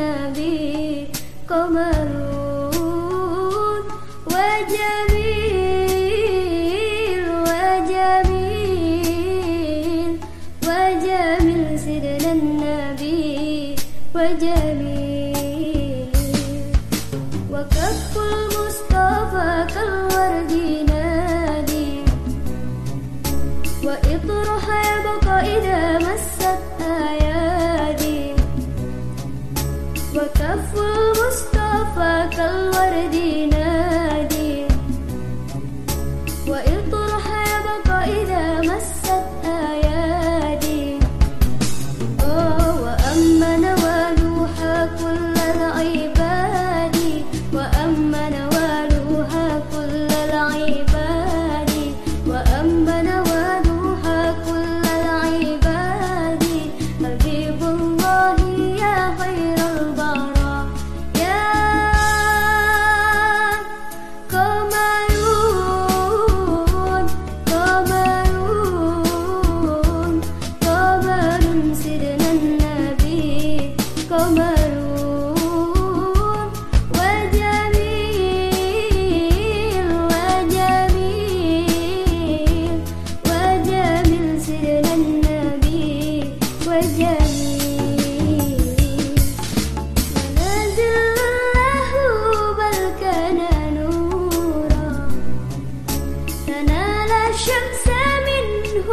النبي قمرون وجميل وجميل وجميل سرنا النبي وجميل وكف المصطفى كالورد نادي وإطرح يبقى إذا قمرون وجميل وجميل وجميل سرنا النبي وجميل منازل له بل كان نورا. تنال الشمس منه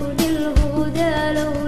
الهدى لو